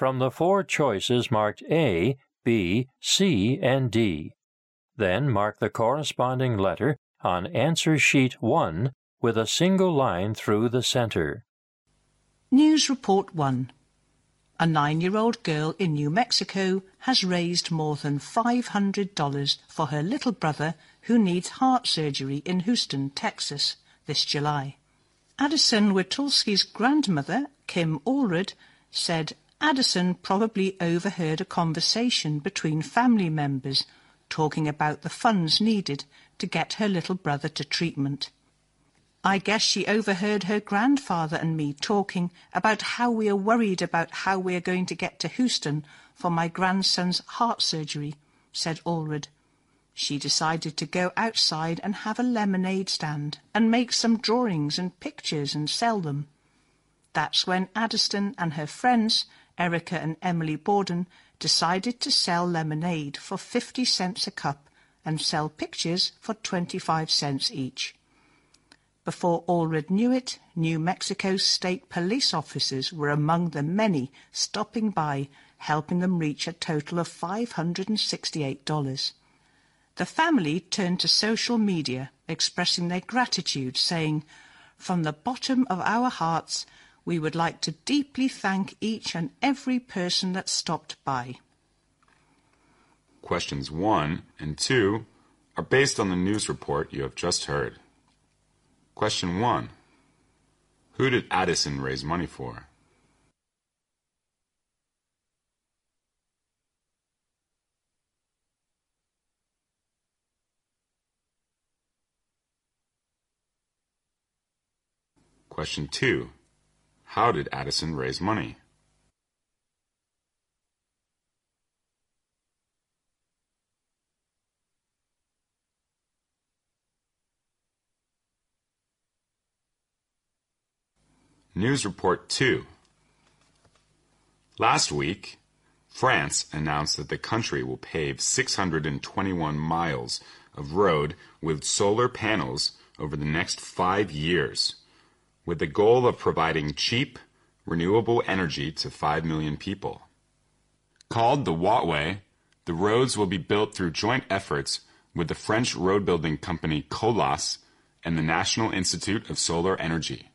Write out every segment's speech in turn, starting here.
from the four choices marked A, B, C, and D. Then mark the corresponding letter on answer sheet 1 with a single line through the center. News Report 1 A nine year old girl in New Mexico has raised more than $500 for her little brother who needs heart surgery in Houston, Texas, this July. Addison Witulski's grandmother, Kim Allred, said Addison probably overheard a conversation between family members talking about the funds needed to get her little brother to treatment. I guess she overheard her grandfather and me talking about how we are worried about how we are going to get to Houston for my grandson's heart surgery, said Allred. She decided to go outside and have a lemonade stand and make some drawings and pictures and sell them. That's when Addison and her friends Erica and Emily Borden decided to sell lemonade for 50 cents a cup and sell pictures for 25 cents each. Before Allred knew it, New Mexico's state police officers were among the many stopping by, helping them reach a total of $568. The family turned to social media, expressing their gratitude, saying, From the bottom of our hearts, we would like to deeply thank each and every person that stopped by. Questions 1 and 2 are based on the news report you have just heard. Question 1 Who did Addison raise money for? Question 2 how did Addison raise money? News Report 2 Last week, France announced that the country will pave 621 miles of road with solar panels over the next five years with the goal of providing cheap, renewable energy to 5 million people. Called the Wattway, the roads will be built through joint efforts with the French road building company Colas and the National Institute of Solar Energy.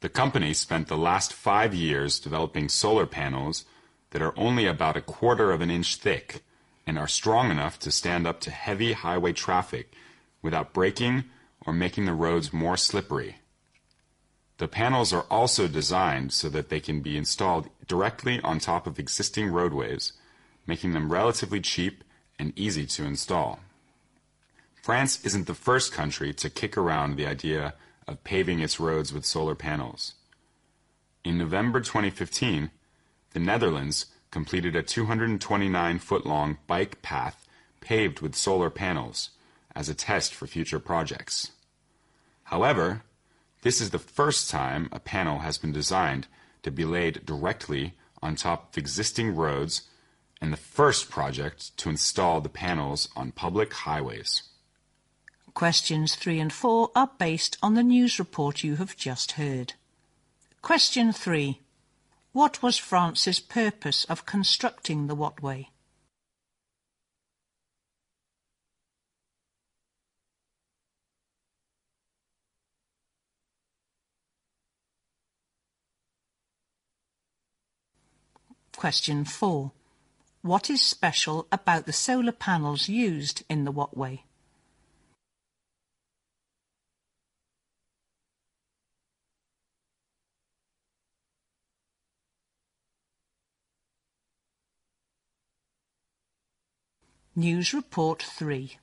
The company spent the last five years developing solar panels that are only about a quarter of an inch thick and are strong enough to stand up to heavy highway traffic without breaking or making the roads more slippery. The panels are also designed so that they can be installed directly on top of existing roadways, making them relatively cheap and easy to install. France isn't the first country to kick around the idea of paving its roads with solar panels. In November 2015, the Netherlands completed a 229 foot long bike path paved with solar panels as a test for future projects. However, this is the first time a panel has been designed to be laid directly on top of existing roads and the first project to install the panels on public highways. Questions 3 and 4 are based on the news report you have just heard. Question 3. What was France's purpose of constructing the Wattway? Question 4. What is special about the solar panels used in the Wattway? News Report 3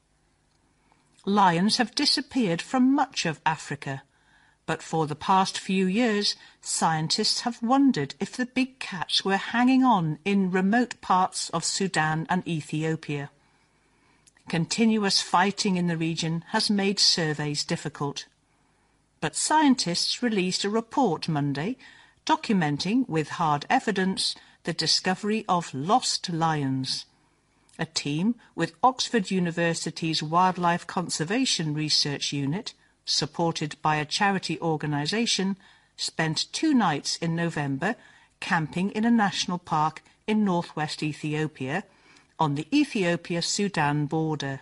Lions have disappeared from much of Africa but for the past few years, scientists have wondered if the big cats were hanging on in remote parts of Sudan and Ethiopia. Continuous fighting in the region has made surveys difficult. But scientists released a report Monday documenting with hard evidence the discovery of lost lions. A team with Oxford University's Wildlife Conservation Research Unit supported by a charity organisation, spent two nights in November camping in a national park in northwest Ethiopia on the Ethiopia-Sudan border.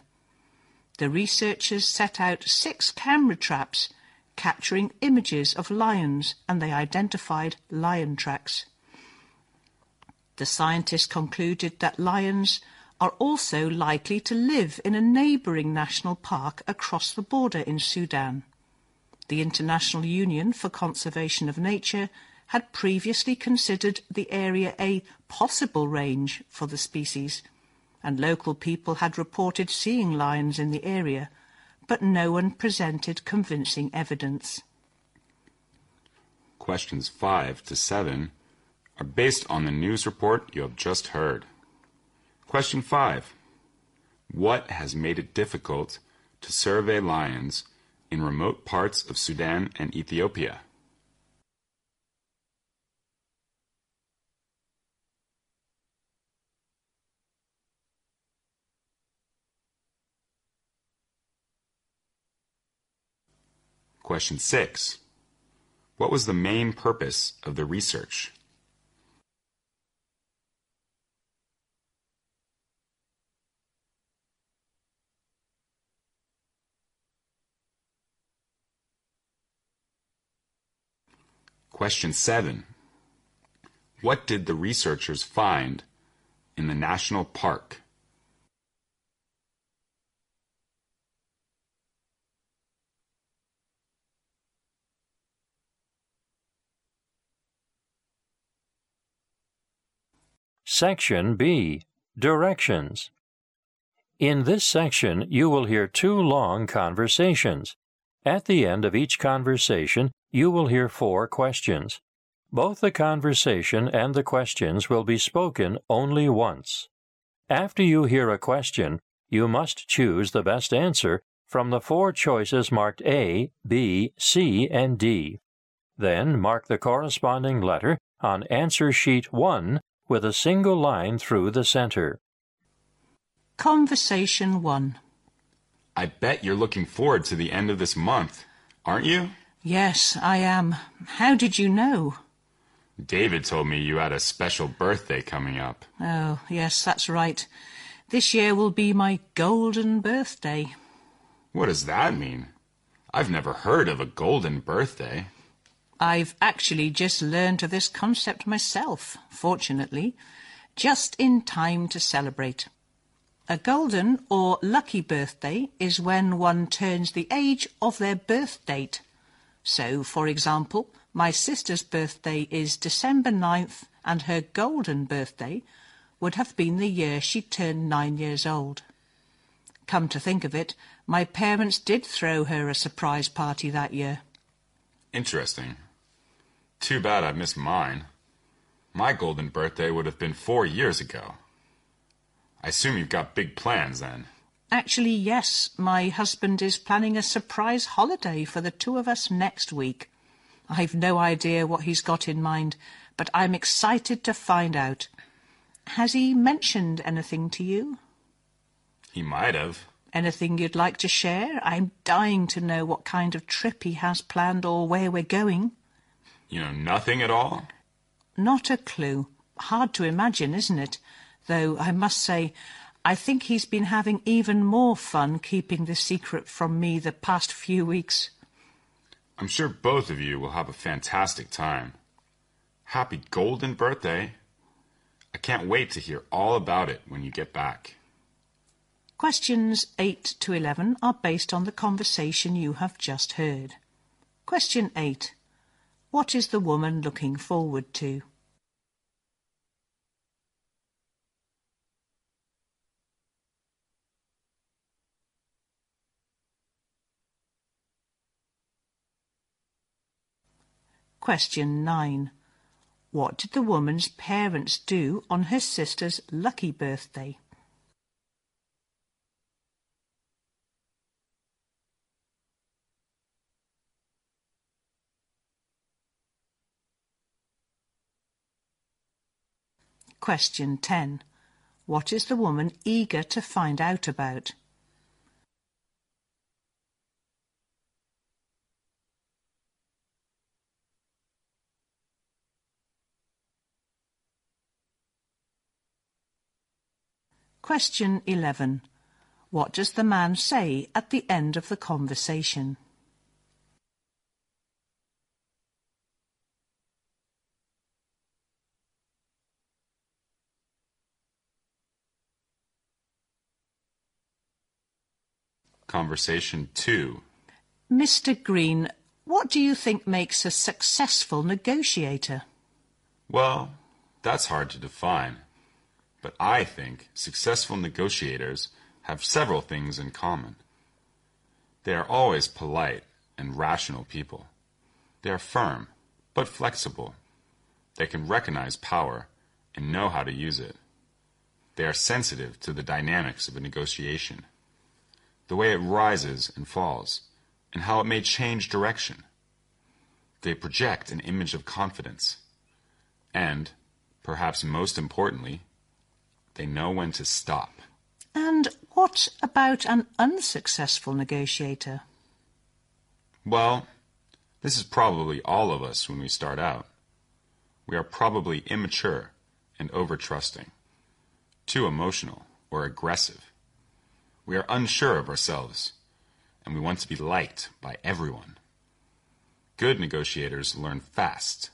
The researchers set out six camera traps capturing images of lions and they identified lion tracks. The scientists concluded that lions are also likely to live in a neighbouring national park across the border in Sudan. The International Union for Conservation of Nature had previously considered the area a possible range for the species, and local people had reported seeing lions in the area, but no one presented convincing evidence. Questions 5 to 7 are based on the news report you have just heard. Question 5. What has made it difficult to survey lions in remote parts of Sudan and Ethiopia? Question 6. What was the main purpose of the research? Question 7. What did the researchers find in the national park? Section B Directions. In this section, you will hear two long conversations. At the end of each conversation, you will hear four questions. Both the conversation and the questions will be spoken only once. After you hear a question, you must choose the best answer from the four choices marked A, B, C, and D. Then mark the corresponding letter on answer sheet 1 with a single line through the center. Conversation 1 I bet you're looking forward to the end of this month, aren't you? Yes, I am. How did you know? David told me you had a special birthday coming up. Oh, yes, that's right. This year will be my golden birthday. What does that mean? I've never heard of a golden birthday. I've actually just learned of this concept myself, fortunately, just in time to celebrate. A golden or lucky birthday is when one turns the age of their birth date. So, for example, my sister's birthday is December 9th and her golden birthday would have been the year she turned nine years old. Come to think of it, my parents did throw her a surprise party that year. Interesting. Too bad I missed mine. My golden birthday would have been four years ago. I assume you've got big plans then. Actually, yes. My husband is planning a surprise holiday for the two of us next week. I've no idea what he's got in mind, but I'm excited to find out. Has he mentioned anything to you? He might have. Anything you'd like to share? I'm dying to know what kind of trip he has planned or where we're going. You know nothing at all? Not a clue. Hard to imagine, isn't it? Though I must say, I think he's been having even more fun keeping the secret from me the past few weeks. I'm sure both of you will have a fantastic time. Happy golden birthday. I can't wait to hear all about it when you get back. Questions 8 to 11 are based on the conversation you have just heard. Question 8. What is the woman looking forward to? Question 9. What did the woman's parents do on her sister's lucky birthday? Question 10. What is the woman eager to find out about? Question 11. What does the man say at the end of the conversation? Conversation 2. Mr. Green, what do you think makes a successful negotiator? Well, that's hard to define. But I think successful negotiators have several things in common. They are always polite and rational people. They are firm, but flexible. They can recognize power and know how to use it. They are sensitive to the dynamics of a negotiation the way it rises and falls, and how it may change direction. They project an image of confidence. And, perhaps most importantly, they know when to stop. And what about an unsuccessful negotiator? Well, this is probably all of us when we start out. We are probably immature and over-trusting, too emotional or aggressive. We are unsure of ourselves, and we want to be liked by everyone. Good negotiators learn fast.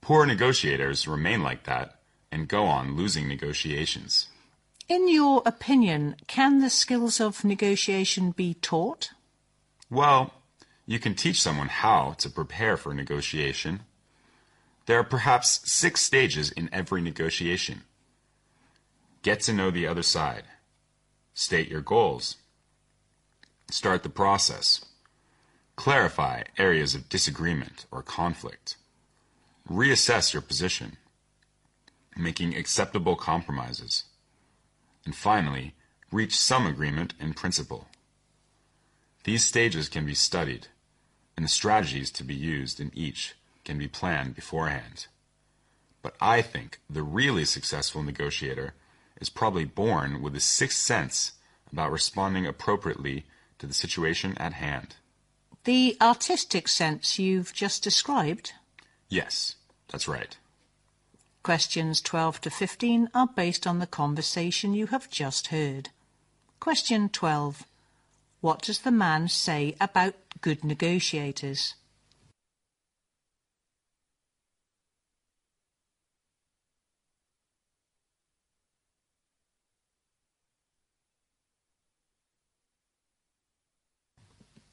Poor negotiators remain like that and go on losing negotiations. In your opinion, can the skills of negotiation be taught? Well, you can teach someone how to prepare for negotiation. There are perhaps six stages in every negotiation. Get to know the other side. State your goals. Start the process. Clarify areas of disagreement or conflict. Reassess your position. Making acceptable compromises. And finally, reach some agreement in principle. These stages can be studied, and the strategies to be used in each can be planned beforehand. But I think the really successful negotiator is probably born with a sixth sense about responding appropriately to the situation at hand. The artistic sense you've just described? Yes, that's right. Questions 12 to 15 are based on the conversation you have just heard. Question 12. What does the man say about good negotiators?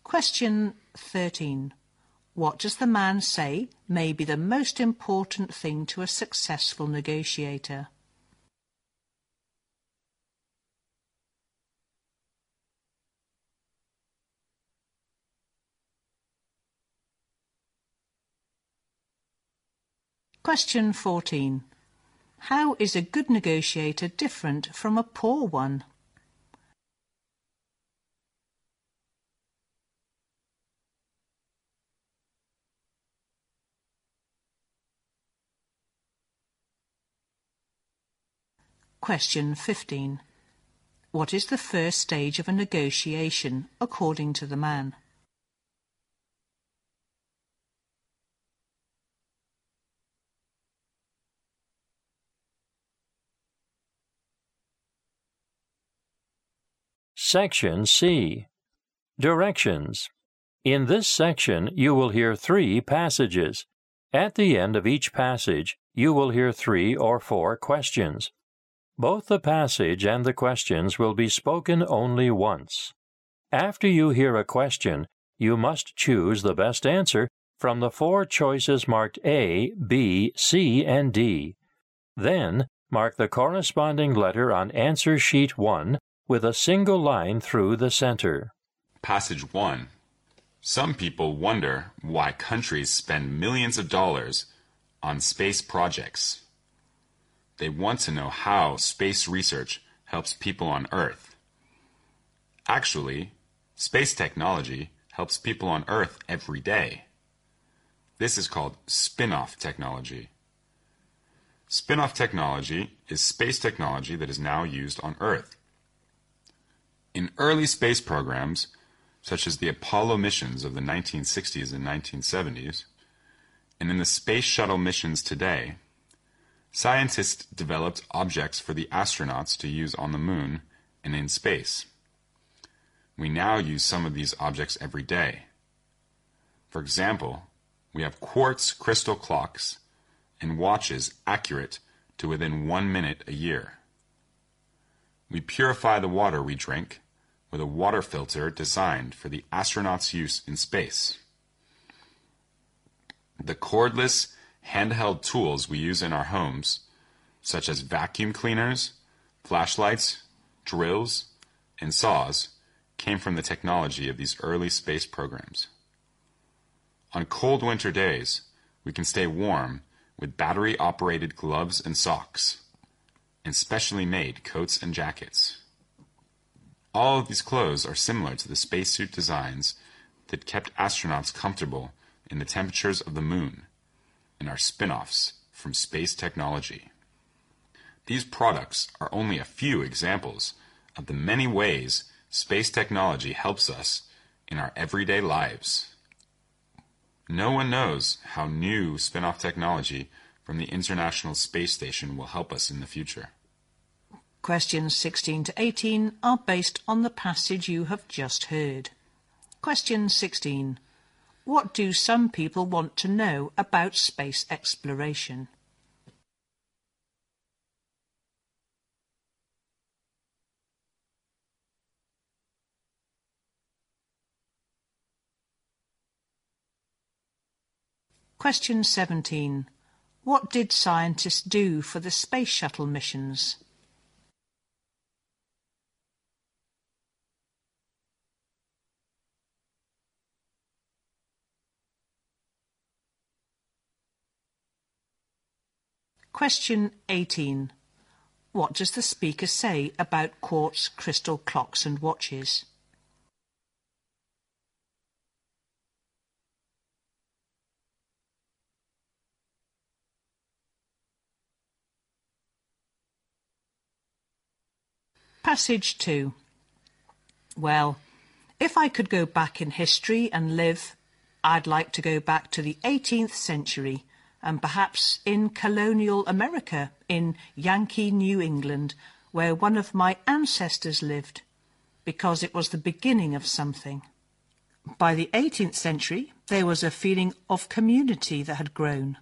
Question 13. What does the man say may be the most important thing to a successful negotiator? Question 14. How is a good negotiator different from a poor one? Question 15. What is the first stage of a negotiation according to the man? Section C. Directions. In this section, you will hear three passages. At the end of each passage, you will hear three or four questions. Both the passage and the questions will be spoken only once. After you hear a question, you must choose the best answer from the four choices marked A, B, C, and D. Then, mark the corresponding letter on answer sheet 1 with a single line through the center. Passage 1. Some people wonder why countries spend millions of dollars on space projects. They want to know how space research helps people on Earth. Actually, space technology helps people on Earth every day. This is called spin-off technology. Spin-off technology is space technology that is now used on Earth. In early space programs, such as the Apollo missions of the 1960s and 1970s, and in the space shuttle missions today, scientists developed objects for the astronauts to use on the moon and in space. We now use some of these objects every day. For example, we have quartz crystal clocks and watches accurate to within one minute a year. We purify the water we drink with a water filter designed for the astronauts' use in space. The cordless, handheld tools we use in our homes, such as vacuum cleaners, flashlights, drills, and saws, came from the technology of these early space programs. On cold winter days, we can stay warm with battery operated gloves and socks, and specially made coats and jackets. All of these clothes are similar to the spacesuit designs that kept astronauts comfortable in the temperatures of the moon and are spin offs from space technology. These products are only a few examples of the many ways space technology helps us in our everyday lives. No one knows how new spin-off technology from the International Space Station will help us in the future. Questions 16 to 18 are based on the passage you have just heard. Question 16. What do some people want to know about space exploration? Question 17. What did scientists do for the space shuttle missions? Question 18. What does the speaker say about quartz crystal clocks and watches? Passage 2 Well, if I could go back in history and live, I'd like to go back to the 18th century and perhaps in colonial America, in Yankee New England, where one of my ancestors lived, because it was the beginning of something. By the 18th century, there was a feeling of community that had grown.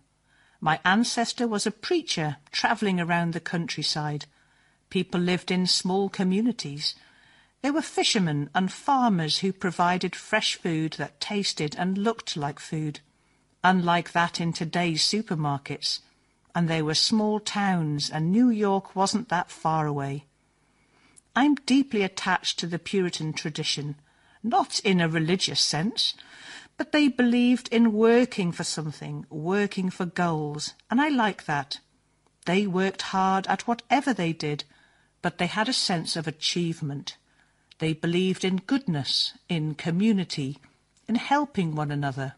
My ancestor was a preacher travelling around the countryside People lived in small communities. There were fishermen and farmers who provided fresh food that tasted and looked like food, unlike that in today's supermarkets. And they were small towns, and New York wasn't that far away. I'm deeply attached to the Puritan tradition, not in a religious sense, but they believed in working for something, working for goals, and I like that. They worked hard at whatever they did, but they had a sense of achievement. They believed in goodness, in community, in helping one another.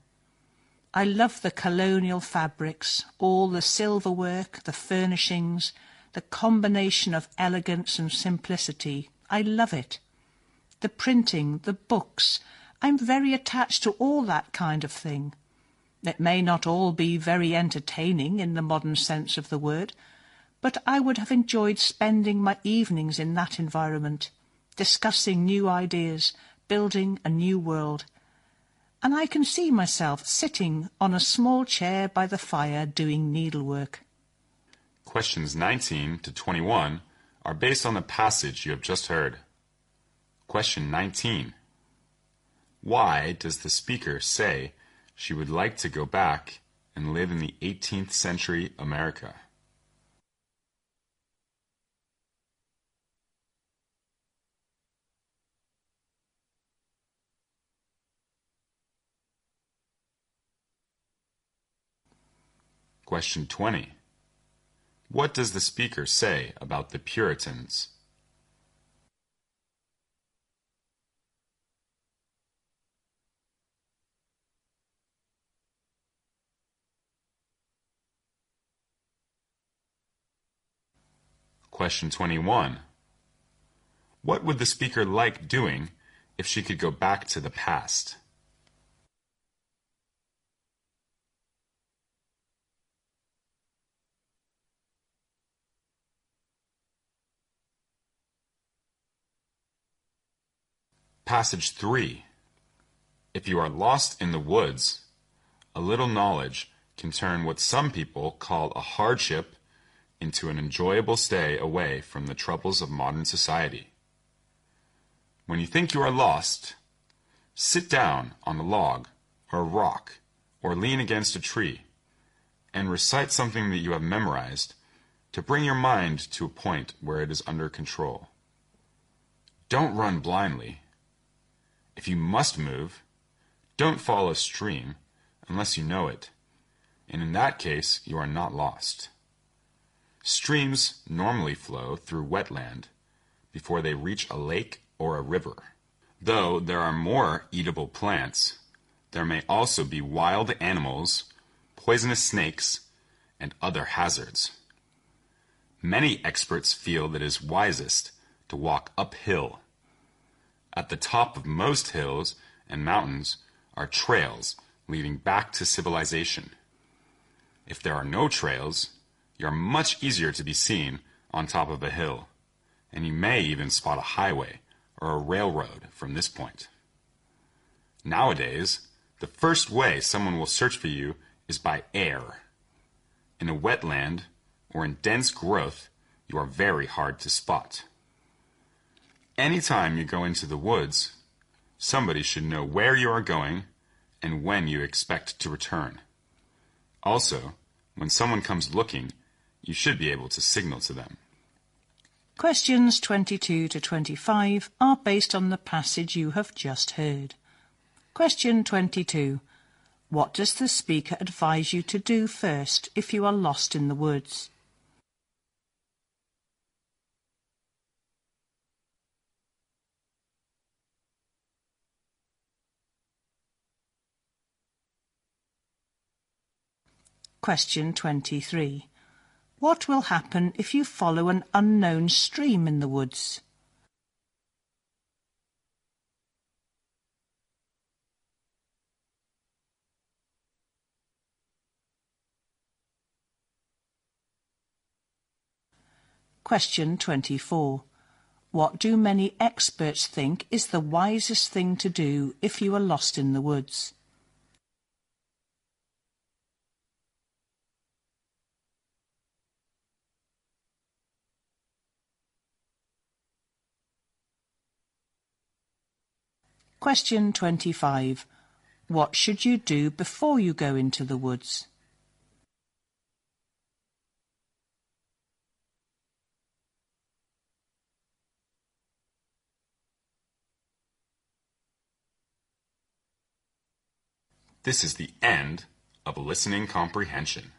I love the colonial fabrics, all the silver work, the furnishings, the combination of elegance and simplicity. I love it. The printing, the books. I'm very attached to all that kind of thing. It may not all be very entertaining in the modern sense of the word, but I would have enjoyed spending my evenings in that environment, discussing new ideas, building a new world. And I can see myself sitting on a small chair by the fire doing needlework. Questions 19 to 21 are based on the passage you have just heard. Question 19. Why does the speaker say she would like to go back and live in the 18th century America? Question 20. What does the speaker say about the Puritans? Question 21. What would the speaker like doing if she could go back to the past? Passage 3. If you are lost in the woods, a little knowledge can turn what some people call a hardship into an enjoyable stay away from the troubles of modern society. When you think you are lost, sit down on a log or a rock or lean against a tree and recite something that you have memorized to bring your mind to a point where it is under control. Don't run blindly. If you must move, don't follow a stream unless you know it, and in that case you are not lost. Streams normally flow through wetland before they reach a lake or a river. Though there are more eatable plants, there may also be wild animals, poisonous snakes, and other hazards. Many experts feel that it is wisest to walk uphill at the top of most hills and mountains are trails leading back to civilization. If there are no trails, you are much easier to be seen on top of a hill, and you may even spot a highway or a railroad from this point. Nowadays, the first way someone will search for you is by air. In a wetland or in dense growth, you are very hard to spot. Anytime you go into the woods, somebody should know where you are going and when you expect to return. Also, when someone comes looking, you should be able to signal to them. Questions 22 to 25 are based on the passage you have just heard. Question 22. What does the speaker advise you to do first if you are lost in the woods? Question 23. What will happen if you follow an unknown stream in the woods? Question 24. What do many experts think is the wisest thing to do if you are lost in the woods? Question 25. What should you do before you go into the woods? This is the end of listening comprehension.